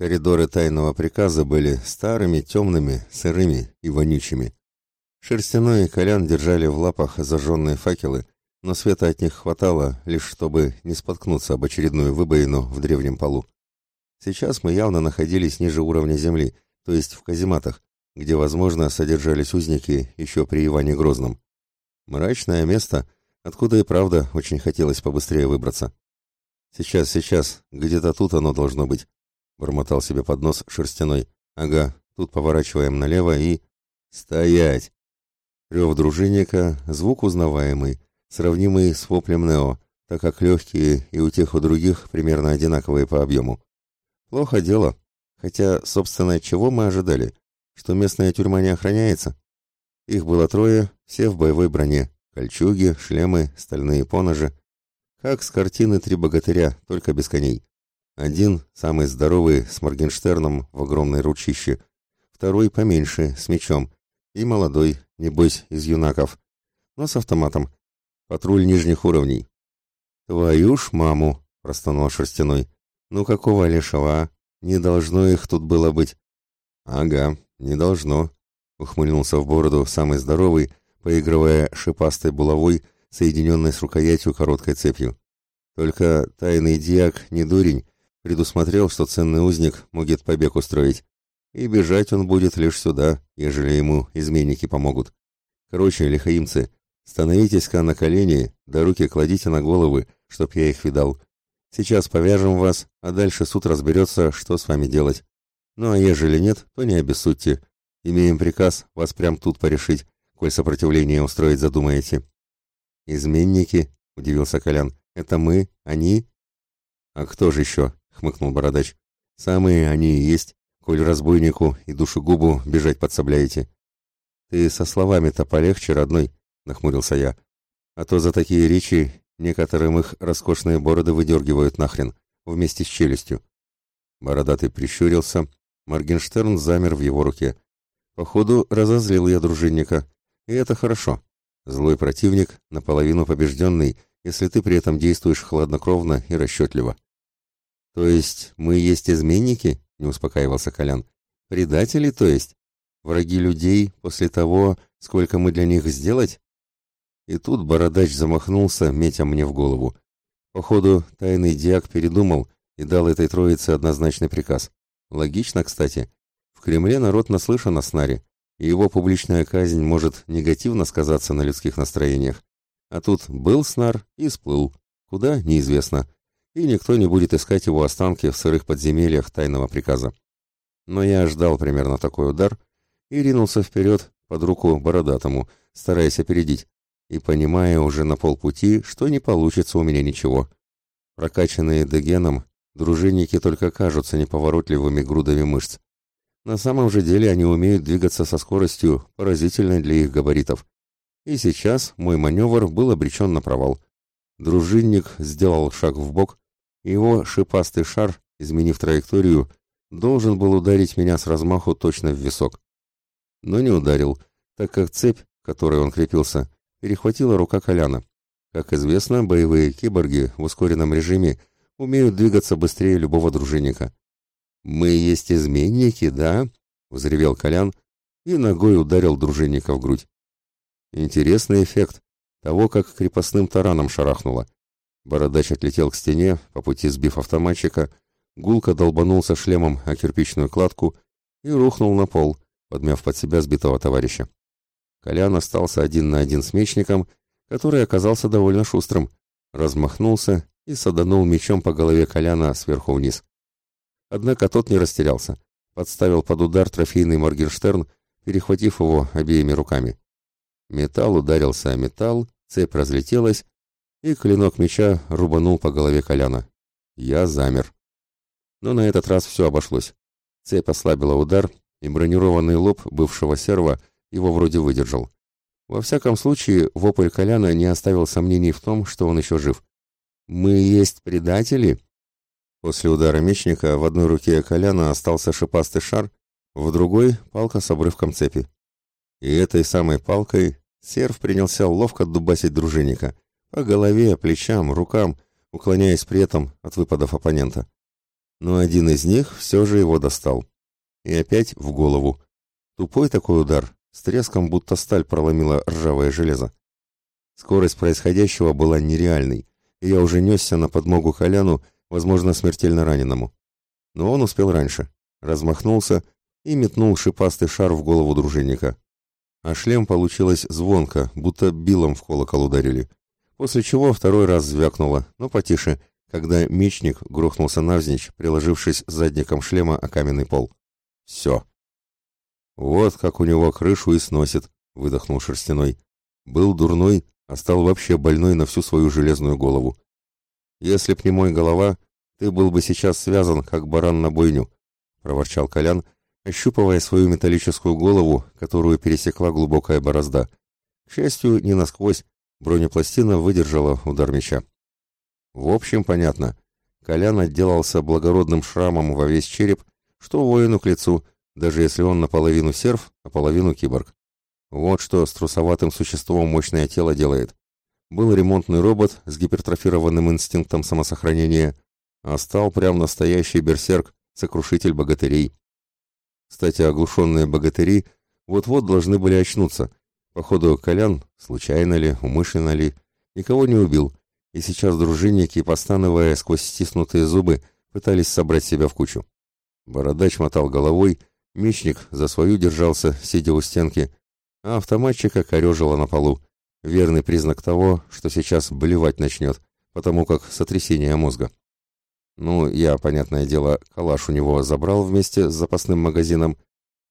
Коридоры тайного приказа были старыми, темными, сырыми и вонючими. Шерстяной и Колян держали в лапах зажженные факелы, но света от них хватало, лишь чтобы не споткнуться об очередную выбоину в древнем полу. Сейчас мы явно находились ниже уровня земли, то есть в казематах, где, возможно, содержались узники еще при Иване Грозном. Мрачное место, откуда и правда очень хотелось побыстрее выбраться. «Сейчас, сейчас, где-то тут оно должно быть», — бормотал себе под нос шерстяной. «Ага, тут поворачиваем налево и...» «Стоять!» Рев дружинника, звук узнаваемый, сравнимый с воплем Нео, так как легкие и у тех у других примерно одинаковые по объему. Плохо дело, хотя, собственно, чего мы ожидали? Что местная тюрьма не охраняется? Их было трое, все в боевой броне, кольчуги, шлемы, стальные поножи. Как с картины «Три богатыря», только без коней. Один, самый здоровый, с Моргенштерном в огромной ручище, второй поменьше, с мечом, и молодой, небось, из юнаков, но с автоматом. Патруль нижних уровней. «Твою ж маму!» — простонал Шерстяной. «Ну какого лешего, а? Не должно их тут было быть». «Ага, не должно», — ухмыльнулся в бороду самый здоровый, поигрывая шипастой булавой, соединенной с рукоятью короткой цепью. Только тайный диак, не дурень, предусмотрел, что ценный узник может побег устроить. И бежать он будет лишь сюда, ежели ему изменники помогут. Короче, лихаимцы, становитесь-ка на колени, да руки кладите на головы, чтоб я их видал. Сейчас повяжем вас, а дальше суд разберется, что с вами делать. Ну а ежели нет, то не обессудьте. Имеем приказ вас прям тут порешить, коль сопротивление устроить задумаете. Изменники, удивился Колян. Это мы, они? А кто же еще? Хмыкнул Бородач. Самые они и есть коль разбойнику и душегубу бежать подсобляете. Ты со словами-то полегче, родной, нахмурился я. А то за такие речи некоторым их роскошные бороды выдергивают нахрен, вместе с челюстью. Бородатый прищурился, Моргенштерн замер в его руке. Походу, разозлил я дружинника. И это хорошо. Злой противник, наполовину побежденный, если ты при этом действуешь хладнокровно и расчетливо. То есть мы есть изменники? не успокаивался Колян. Предатели, то есть? Враги людей после того, сколько мы для них сделать? И тут бородач замахнулся, метя мне в голову. Походу, тайный диак передумал и дал этой троице однозначный приказ. Логично, кстати. В Кремле народ наслышан о снаре, и его публичная казнь может негативно сказаться на людских настроениях. А тут был снар и сплыл. Куда? Неизвестно и никто не будет искать его останки в сырых подземельях тайного приказа. Но я ждал примерно такой удар и ринулся вперед под руку бородатому, стараясь опередить, и понимая уже на полпути, что не получится у меня ничего. Прокачанные дегеном, дружинники только кажутся неповоротливыми грудами мышц. На самом же деле они умеют двигаться со скоростью, поразительной для их габаритов. И сейчас мой маневр был обречен на провал. Дружинник сделал шаг в бок, его шипастый шар, изменив траекторию, должен был ударить меня с размаху точно в висок. Но не ударил, так как цепь, которой он крепился, перехватила рука Коляна. Как известно, боевые киборги в ускоренном режиме умеют двигаться быстрее любого дружинника. «Мы есть изменники, да?» — взревел Колян и ногой ударил дружинника в грудь. Интересный эффект, того, как крепостным тараном шарахнуло. Бородач отлетел к стене, по пути сбив автоматчика, гулко долбанулся шлемом о кирпичную кладку и рухнул на пол, подмяв под себя сбитого товарища. Колян остался один на один с мечником, который оказался довольно шустрым, размахнулся и саданул мечом по голове Коляна сверху вниз. Однако тот не растерялся, подставил под удар трофейный Моргенштерн, перехватив его обеими руками. Металл ударился о металл, цепь разлетелась, и клинок меча рубанул по голове Коляна. Я замер. Но на этот раз все обошлось. Цепь ослабила удар, и бронированный лоб бывшего серва его вроде выдержал. Во всяком случае, вопль Коляна не оставил сомнений в том, что он еще жив. «Мы есть предатели?» После удара мечника в одной руке Коляна остался шипастый шар, в другой — палка с обрывком цепи. И этой самой палкой Серв принялся ловко дубасить дружинника. По голове, плечам, рукам, уклоняясь при этом от выпадов оппонента. но один из них все же его достал. И опять в голову. Тупой такой удар, с треском будто сталь проломила ржавое железо. Скорость происходящего была нереальной, и я уже несся на подмогу Коляну, возможно, смертельно раненому. Но он успел раньше, размахнулся и метнул шипастый шар в голову дружинника. А шлем получилось звонко, будто билом в колокол ударили. После чего второй раз звякнуло, но потише, когда мечник грохнулся навзничь, приложившись задником шлема о каменный пол. Все. Вот как у него крышу и сносит, выдохнул Шерстяной. Был дурной, а стал вообще больной на всю свою железную голову. Если б не мой голова, ты был бы сейчас связан, как баран на бойню, проворчал Колян, ощупывая свою металлическую голову, которую пересекла глубокая борозда. К счастью, не насквозь, бронепластина выдержала удар меча. В общем, понятно. Колян отделался благородным шрамом во весь череп, что воину к лицу, даже если он наполовину серф, а половину киборг. Вот что с трусоватым существом мощное тело делает. Был ремонтный робот с гипертрофированным инстинктом самосохранения, а стал прям настоящий берсерк, сокрушитель богатырей. Кстати, оглушенные богатыри вот-вот должны были очнуться. Походу, Колян, случайно ли, умышленно ли, никого не убил, и сейчас дружинники, постановая сквозь стиснутые зубы, пытались собрать себя в кучу. Бородач мотал головой, мечник за свою держался, сидя у стенки, а автоматчика корежило на полу. Верный признак того, что сейчас блевать начнет, потому как сотрясение мозга. Ну, я, понятное дело, калаш у него забрал вместе с запасным магазином,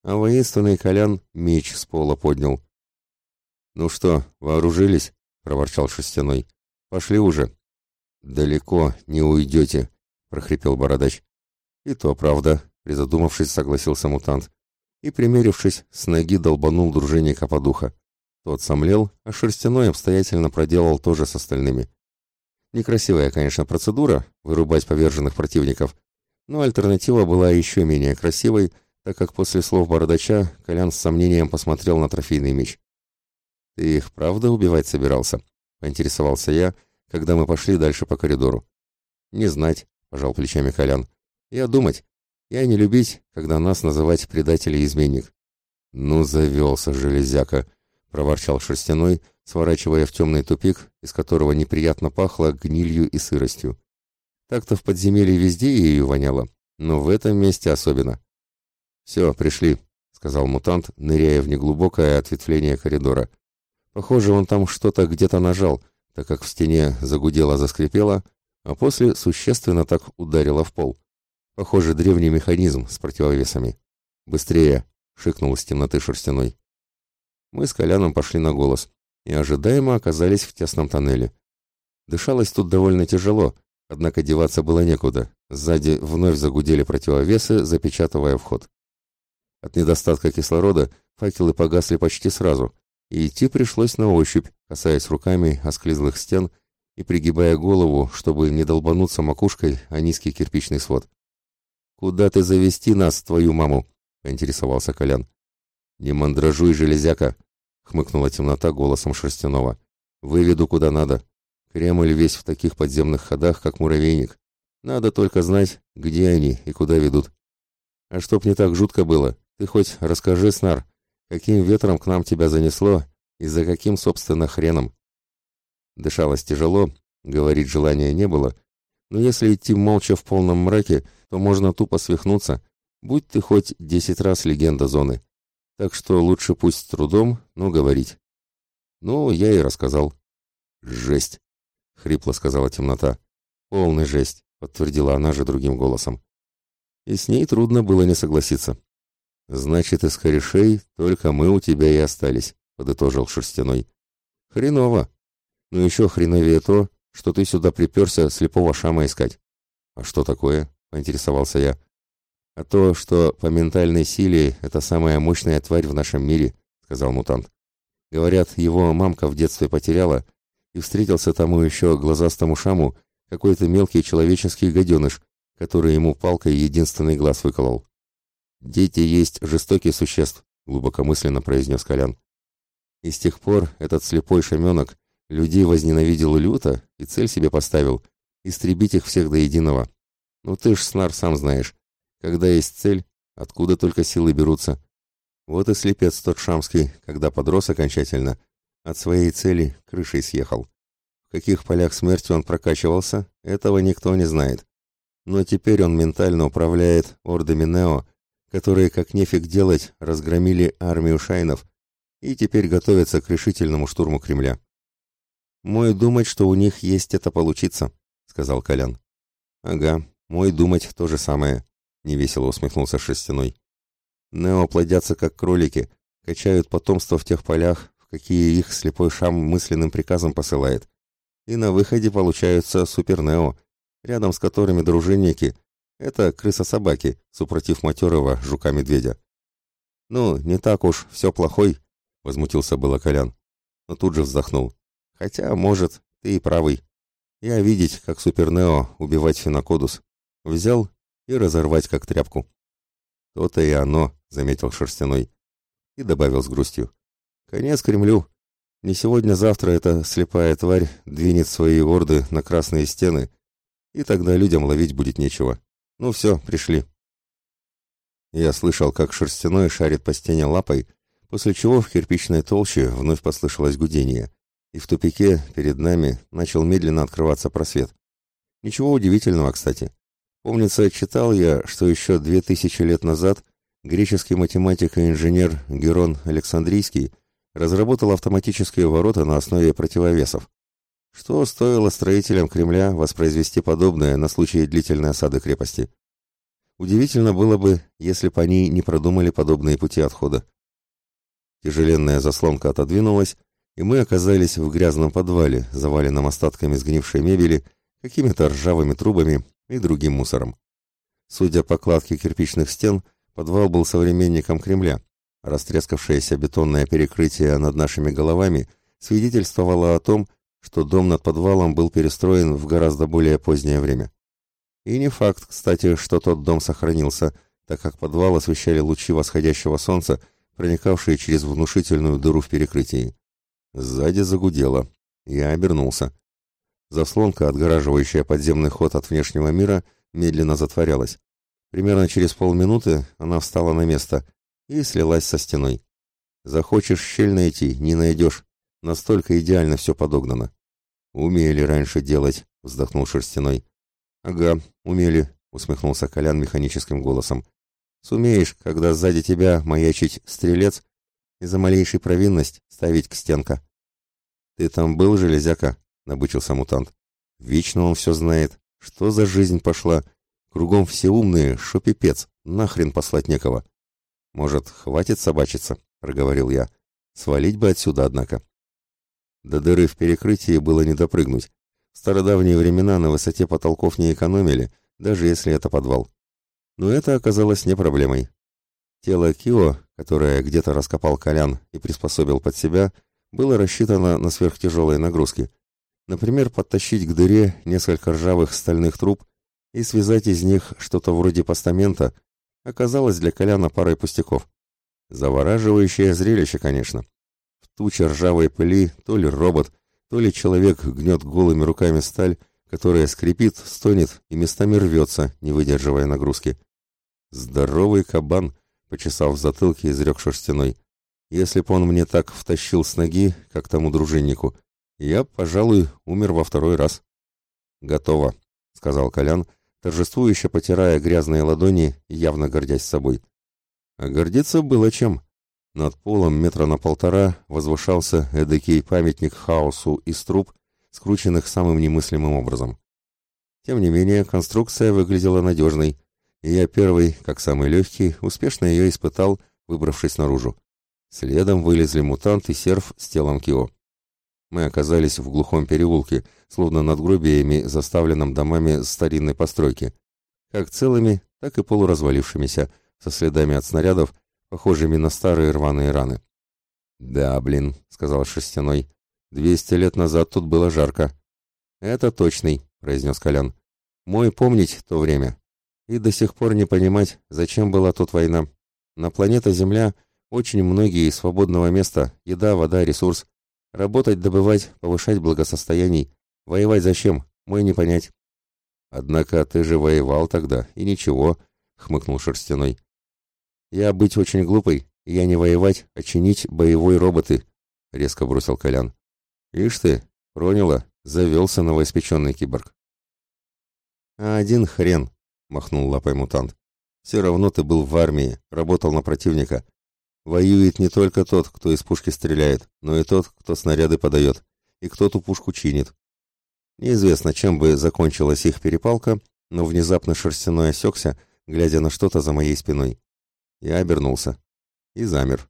а воинственный Колян меч с пола поднял. «Ну что, вооружились?» — проворчал Шестяной. «Пошли уже». «Далеко не уйдете», — прохрипел Бородач. «И то правда», — призадумавшись, согласился мутант. И, примерившись, с ноги долбанул дружинника по духа. Тот сомлел, а Шерстяной обстоятельно проделал то же с остальными. Некрасивая, конечно, процедура — вырубать поверженных противников, но альтернатива была еще менее красивой, так как после слов бородача Колян с сомнением посмотрел на трофейный меч. «Ты их правда убивать собирался?» — поинтересовался я, когда мы пошли дальше по коридору. «Не знать», — пожал плечами Колян. «Я думать. Я не любить, когда нас называть предатель и изменник». «Ну, завелся, железяка», — проворчал Шерстяной, сворачивая в темный тупик, из которого неприятно пахло гнилью и сыростью. Так-то в подземелье везде ее воняло, но в этом месте особенно. «Все, пришли», — сказал мутант, ныряя в неглубокое ответвление коридора. Похоже, он там что-то где-то нажал, так как в стене загудело-заскрипело, а после существенно так ударило в пол. Похоже, древний механизм с противовесами. «Быстрее!» — шикнул из темноты шерстяной. Мы с Коляном пошли на голос и ожидаемо оказались в тесном тоннеле. Дышалось тут довольно тяжело, однако деваться было некуда. Сзади вновь загудели противовесы, запечатывая вход. От недостатка кислорода факелы погасли почти сразу, и идти пришлось на ощупь, касаясь руками осклизлых стен и пригибая голову, чтобы не долбануться макушкой о низкий кирпичный свод. «Куда ты завести нас, твою маму?» — поинтересовался Колян. «Не мандражуй, железяка!» хмыкнула темнота голосом Шерстяного. «Выведу куда надо. Кремль весь в таких подземных ходах, как муравейник. Надо только знать, где они и куда ведут. А чтоб не так жутко было, ты хоть расскажи, Снар, каким ветром к нам тебя занесло и за каким, собственно, хреном?» Дышалось тяжело, говорить желания не было, но если идти молча в полном мраке, то можно тупо свихнуться, будь ты хоть десять раз легенда зоны. Так что лучше пусть с трудом, но говорить. Ну, я и рассказал. «Жесть!» — хрипло сказала темнота. «Полная жесть!» — подтвердила она же другим голосом. И с ней трудно было не согласиться. «Значит, из корешей только мы у тебя и остались», — подытожил Шерстяной. «Хреново. Но еще хреновее то, что ты сюда приперся слепого шама искать». «А что такое?» — поинтересовался я. А то, что по ментальной силе это самая мощная тварь в нашем мире, сказал мутант. Говорят, его мамка в детстве потеряла, и встретился тому еще глазастому шаму какой-то мелкий человеческий гаденыш, который ему палкой единственный глаз выколол. «Дети есть жестокие существ», — глубокомысленно произнес Колян. И с тех пор этот слепой шаменок людей возненавидел люто и цель себе поставил — истребить их всех до единого. Ну ты ж, Снар, сам знаешь, когда есть цель, откуда только силы берутся. Вот и слепец тот шамский, когда подрос окончательно, от своей цели крышей съехал. В каких полях смерти он прокачивался, этого никто не знает. Но теперь он ментально управляет ордами Нео, которые, как нефиг делать, разгромили армию шайнов и теперь готовятся к решительному штурму Кремля. «Мой думать, что у них есть это получиться», — сказал Колян. «Ага, мой думать то же самое», — невесело усмехнулся Шестяной. «Нео плодятся, как кролики, качают потомство в тех полях, в какие их слепой шам мысленным приказом посылает. И на выходе получаются супер-нео, рядом с которыми дружинники — это крыса-собаки, супротив матерого жука-медведя. «Ну, не так уж, все плохой», — возмутился было Колян, но тут же вздохнул. «Хотя, может, ты и правый. Я видеть, как Супернео убивать Финокодус. Взял и разорвать, как тряпку». «То-то и оно», — заметил Шерстяной. И добавил с грустью. «Конец Кремлю. Не сегодня-завтра эта слепая тварь двинет свои орды на красные стены, и тогда людям ловить будет нечего. Ну все, пришли». Я слышал, как Шерстяной шарит по стене лапой, после чего в кирпичной толще вновь послышалось гудение, и в тупике перед нами начал медленно открываться просвет. Ничего удивительного, кстати. Помнится, читал я, что еще две тысячи лет назад греческий математик и инженер Герон Александрийский разработал автоматические ворота на основе противовесов. Что стоило строителям Кремля воспроизвести подобное на случай длительной осады крепости? Удивительно было бы, если бы они не продумали подобные пути отхода. Тяжеленная заслонка отодвинулась, и мы оказались в грязном подвале, заваленном остатками сгнившей мебели, какими-то ржавыми трубами и другим мусором. Судя по кладке кирпичных стен, подвал был современником Кремля. Растрескавшееся бетонное перекрытие над нашими головами свидетельствовало о том, что дом над подвалом был перестроен в гораздо более позднее время. И не факт, кстати, что тот дом сохранился, так как подвал освещали лучи восходящего солнца, проникавшие через внушительную дыру в перекрытии. Сзади загудело. Я обернулся. Заслонка, отгораживающая подземный ход от внешнего мира, медленно затворялась. Примерно через полминуты она встала на место и слилась со стеной. Захочешь щель найти, не найдешь. Настолько идеально все подогнано. «Умели раньше делать», — вздохнул Шерстяной. «Ага, умели», — усмехнулся Колян механическим голосом. Сумеешь, когда сзади тебя маячить стрелец и за малейшей провинность ставить к стенка. Ты там был, железяка? Набычился мутант. Вечно он все знает. Что за жизнь пошла? Кругом все умные, шо пипец, нахрен послать некого. Может, хватит собачиться, проговорил я. Свалить бы отсюда, однако. До дыры в перекрытии было не допрыгнуть. В стародавние времена на высоте потолков не экономили, даже если это подвал. Но это оказалось не проблемой. Тело Кио, которое где-то раскопал Колян и приспособил под себя, было рассчитано на сверхтяжелые нагрузки. Например, подтащить к дыре несколько ржавых стальных труб и связать из них что-то вроде постамента, оказалось для Коляна парой пустяков. Завораживающее зрелище, конечно. В туче ржавой пыли то ли робот, то ли человек гнет голыми руками сталь, которая скрипит, стонет и местами рвется, не выдерживая нагрузки. «Здоровый кабан!» — почесав в затылке, изрек шерстяной. «Если б он мне так втащил с ноги, как тому дружиннику, я, пожалуй, умер во второй раз». «Готово», — сказал Колян, торжествующе потирая грязные ладони, явно гордясь собой. А гордиться было чем. Над полом метра на полтора возвышался эдакий памятник хаосу из труб, скрученных самым немыслимым образом. Тем не менее, конструкция выглядела надежной, и я первый, как самый легкий, успешно ее испытал, выбравшись наружу. Следом вылезли мутант и серф с телом Кио. Мы оказались в глухом переулке, словно над гробиями, заставленном домами старинной постройки. Как целыми, так и полуразвалившимися, со следами от снарядов, похожими на старые рваные раны. «Да, блин», — сказал Шестяной, — «двести лет назад тут было жарко». «Это точный», — произнес Колян. «Мой помнить то время и до сих пор не понимать, зачем была тут война. На планете Земля очень многие из свободного места, еда, вода, ресурс. Работать, добывать, повышать благосостояние. Воевать зачем? Мой не понять. Однако ты же воевал тогда, и ничего, хмыкнул Шерстяной. Я быть очень глупый, я не воевать, а чинить боевой роботы, резко бросил Колян. Ишь ты, проняло, завелся новоиспеченный киборг. А один хрен, махнул лапой мутант. Все равно ты был в армии, работал на противника. Воюет не только тот, кто из пушки стреляет, но и тот, кто снаряды подает, и кто ту пушку чинит. Неизвестно, чем бы закончилась их перепалка, но внезапно шерстяной осекся, глядя на что-то за моей спиной. Я обернулся и замер,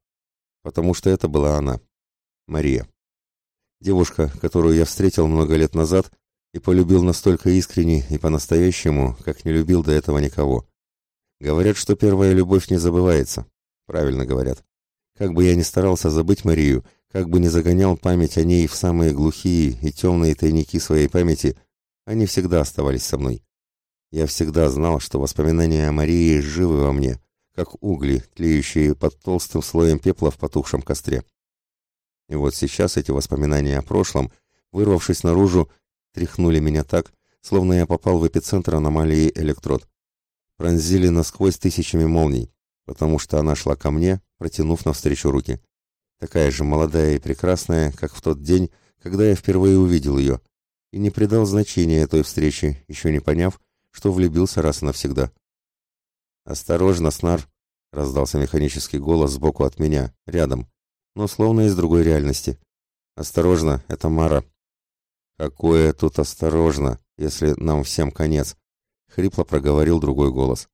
потому что это была она, Мария. Девушка, которую я встретил много лет назад и полюбил настолько искренне и по-настоящему, как не любил до этого никого. Говорят, что первая любовь не забывается. Правильно говорят. Как бы я ни старался забыть Марию, как бы ни загонял память о ней в самые глухие и темные тайники своей памяти, они всегда оставались со мной. Я всегда знал, что воспоминания о Марии живы во мне, как угли, тлеющие под толстым слоем пепла в потухшем костре. И вот сейчас эти воспоминания о прошлом, вырвавшись наружу, тряхнули меня так, словно я попал в эпицентр аномалии электрод пронзили насквозь тысячами молний, потому что она шла ко мне, протянув навстречу руки. Такая же молодая и прекрасная, как в тот день, когда я впервые увидел ее, и не придал значения той встрече, еще не поняв, что влюбился раз и навсегда. «Осторожно, Снар!» — раздался механический голос сбоку от меня, рядом, но словно из другой реальности. «Осторожно, это Мара!» «Какое тут осторожно, если нам всем конец!» — хрипло проговорил другой голос.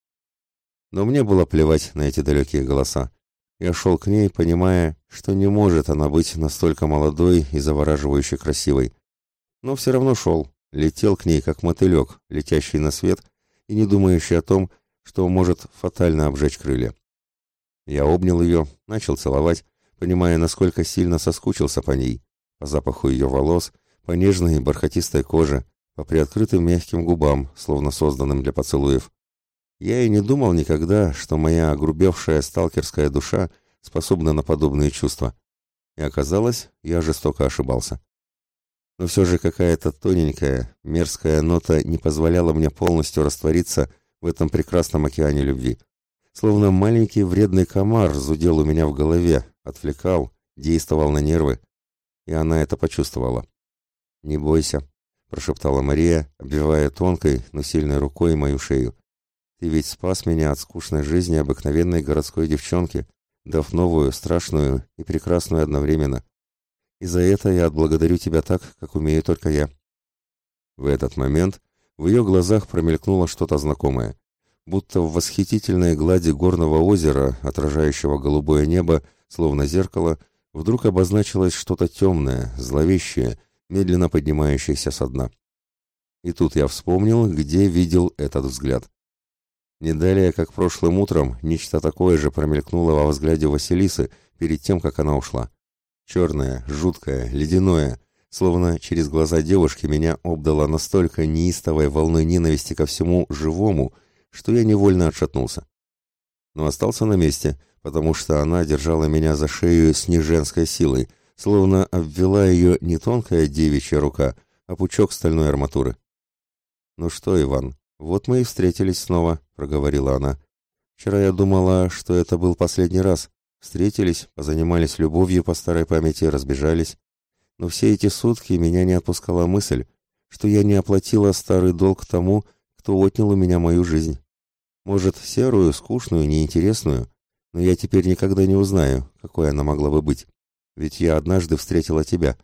Но мне было плевать на эти далекие голоса. Я шел к ней, понимая, что не может она быть настолько молодой и завораживающе красивой. Но все равно шел, летел к ней, как мотылек, летящий на свет и не думающий о том, что может фатально обжечь крылья. Я обнял ее, начал целовать, понимая, насколько сильно соскучился по ней, по запаху ее волос, по нежной бархатистой коже, по приоткрытым мягким губам, словно созданным для поцелуев. Я и не думал никогда, что моя огрубевшая сталкерская душа способна на подобные чувства. И оказалось, я жестоко ошибался. Но все же какая-то тоненькая, мерзкая нота не позволяла мне полностью раствориться в этом прекрасном океане любви. Словно маленький вредный комар зудел у меня в голове, отвлекал, действовал на нервы. И она это почувствовала. «Не бойся», — прошептала Мария, обвивая тонкой, но сильной рукой мою шею. «Ты ведь спас меня от скучной жизни обыкновенной городской девчонки, дав новую, страшную и прекрасную одновременно. И за это я отблагодарю тебя так, как умею только я». В этот момент в ее глазах промелькнуло что-то знакомое, будто в восхитительной глади горного озера, отражающего голубое небо, словно зеркало, вдруг обозначилось что-то темное, зловещее, медленно поднимающийся со дна. И тут я вспомнил, где видел этот взгляд. Не далее, как прошлым утром, нечто такое же промелькнуло во взгляде Василисы перед тем, как она ушла. Черное, жуткое, ледяное, словно через глаза девушки меня обдало настолько неистовой волной ненависти ко всему живому, что я невольно отшатнулся. Но остался на месте, потому что она держала меня за шею с неженской силой, словно обвела ее не тонкая девичья рука, а пучок стальной арматуры. «Ну что, Иван, вот мы и встретились снова», — проговорила она. «Вчера я думала, что это был последний раз. Встретились, позанимались любовью по старой памяти, разбежались. Но все эти сутки меня не отпускала мысль, что я не оплатила старый долг тому, кто отнял у меня мою жизнь. Может, серую, скучную, неинтересную, но я теперь никогда не узнаю, какой она могла бы быть. Ведь я однажды встретила тебя.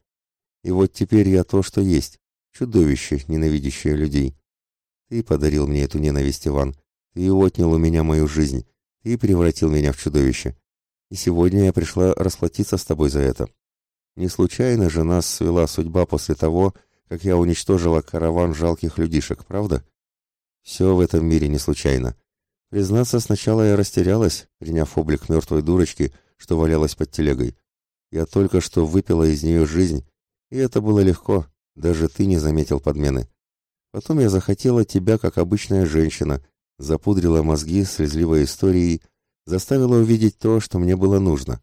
И вот теперь я то, что есть. Чудовище, ненавидящее людей. Ты подарил мне эту ненависть, Иван. Ты отнял у меня мою жизнь. Ты превратил меня в чудовище. И сегодня я пришла расплатиться с тобой за это. Не случайно же нас свела судьба после того, как я уничтожила караван жалких людишек, правда? Все в этом мире не случайно. Признаться, сначала я растерялась, приняв облик мертвой дурочки, что валялась под телегой. Я только что выпила из нее жизнь, и это было легко, даже ты не заметил подмены. Потом я захотела тебя, как обычная женщина, запудрила мозги слезливой историей, заставила увидеть то, что мне было нужно.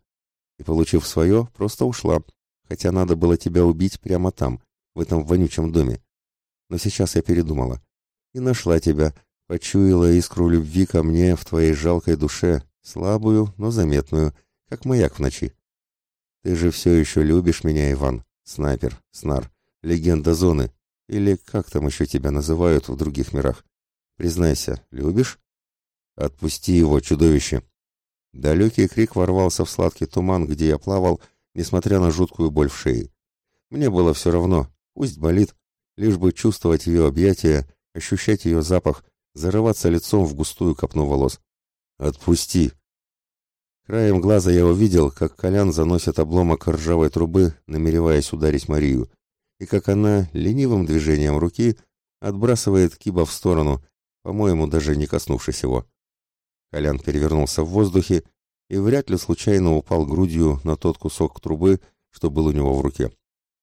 И, получив свое, просто ушла, хотя надо было тебя убить прямо там, в этом вонючем доме. Но сейчас я передумала. И нашла тебя, почуяла искру любви ко мне в твоей жалкой душе, слабую, но заметную, как маяк в ночи. Ты же все еще любишь меня, Иван, снайпер, снар, легенда зоны, или как там еще тебя называют в других мирах. Признайся, любишь? Отпусти его, чудовище. Далекий крик ворвался в сладкий туман, где я плавал, несмотря на жуткую боль в шее. Мне было все равно, пусть болит, лишь бы чувствовать ее объятия, ощущать ее запах, зарываться лицом в густую копну волос. «Отпусти!» Краем глаза я увидел, как Колян заносит обломок ржавой трубы, намереваясь ударить Марию, и как она ленивым движением руки отбрасывает Киба в сторону, по-моему, даже не коснувшись его. Колян перевернулся в воздухе и вряд ли случайно упал грудью на тот кусок трубы, что был у него в руке.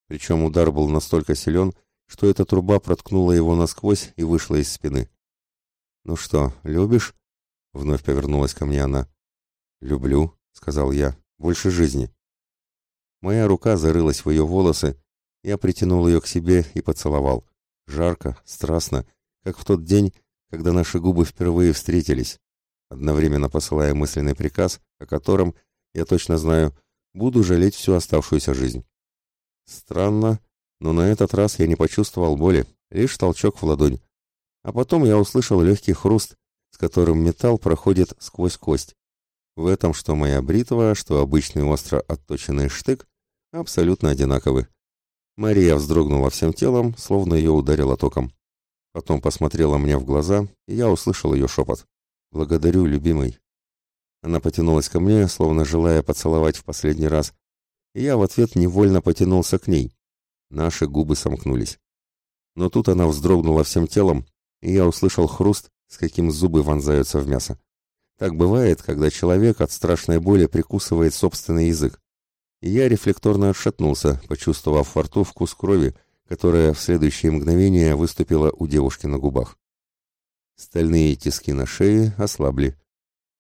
Причем удар был настолько силен, что эта труба проткнула его насквозь и вышла из спины. «Ну что, любишь?» — вновь повернулась ко мне она. «Люблю», — сказал я, — «больше жизни». Моя рука зарылась в ее волосы, я притянул ее к себе и поцеловал. Жарко, страстно, как в тот день, когда наши губы впервые встретились, одновременно посылая мысленный приказ, о котором, я точно знаю, буду жалеть всю оставшуюся жизнь. Странно, но на этот раз я не почувствовал боли, лишь толчок в ладонь. А потом я услышал легкий хруст, с которым металл проходит сквозь кость. В этом что моя бритва, что обычный остро отточенный штык абсолютно одинаковы. Мария вздрогнула всем телом, словно ее ударило током. Потом посмотрела мне в глаза, и я услышал ее шепот. «Благодарю, любимый». Она потянулась ко мне, словно желая поцеловать в последний раз, и я в ответ невольно потянулся к ней. Наши губы сомкнулись. Но тут она вздрогнула всем телом, и я услышал хруст, с каким зубы вонзаются в мясо. Так бывает, когда человек от страшной боли прикусывает собственный язык. И я рефлекторно отшатнулся, почувствовав во рту вкус крови, которая в следующее мгновение выступила у девушки на губах. Стальные тиски на шее ослабли.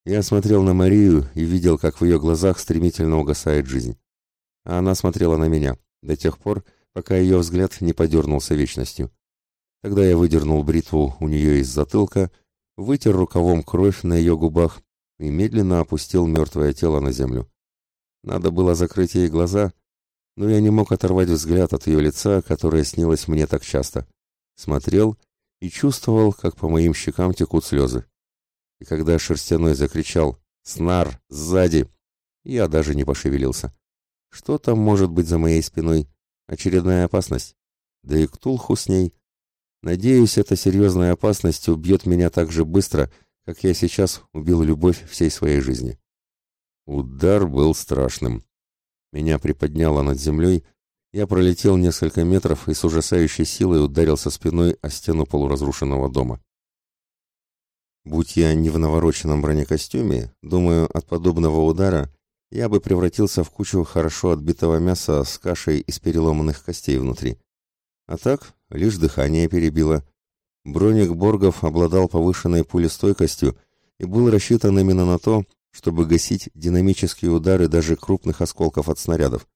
Я смотрел на Марию и видел, как в ее глазах стремительно угасает жизнь. А она смотрела на меня до тех пор, пока ее взгляд не подернулся вечностью. Тогда я выдернул бритву у нее из затылка, вытер рукавом кровь на ее губах и медленно опустил мертвое тело на землю. Надо было закрыть ей глаза, но я не мог оторвать взгляд от ее лица, которое снилось мне так часто. Смотрел и чувствовал, как по моим щекам текут слезы. И когда Шерстяной закричал «Снар! Сзади!», я даже не пошевелился. Что там может быть за моей спиной? Очередная опасность? Да и Ктулху с ней. Надеюсь, эта серьезная опасность убьет меня так же быстро, как я сейчас убил любовь всей своей жизни. Удар был страшным. Меня приподняло над землей, я пролетел несколько метров и с ужасающей силой ударился спиной о стену полуразрушенного дома. Будь я не в навороченном бронекостюме, думаю, от подобного удара я бы превратился в кучу хорошо отбитого мяса с кашей из переломанных костей внутри. А так, лишь дыхание перебило. Броник Боргов обладал повышенной пулестойкостью и был рассчитан именно на то, чтобы гасить динамические удары даже крупных осколков от снарядов.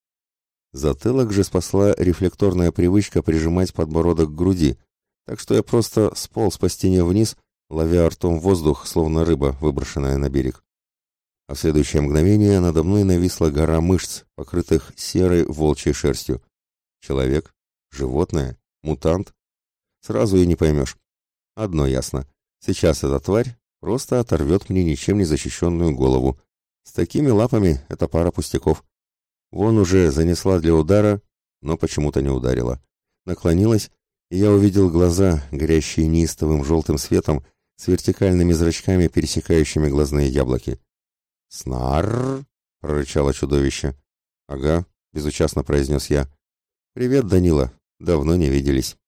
Затылок же спасла рефлекторная привычка прижимать подбородок к груди, так что я просто сполз по стене вниз, ловя ртом воздух, словно рыба, выброшенная на берег. А в следующее мгновение надо мной нависла гора мышц, покрытых серой волчьей шерстью. Человек? Животное? Мутант? Сразу и не поймешь. Одно ясно. Сейчас эта тварь Просто оторвет мне ничем не защищенную голову. С такими лапами это пара пустяков. Вон уже занесла для удара, но почему-то не ударила. Наклонилась, и я увидел глаза, горящие неистовым желтым светом, с вертикальными зрачками, пересекающими глазные яблоки. «Снарр!» — прорычало чудовище. «Ага», — безучастно произнес я. «Привет, Данила. Давно не виделись».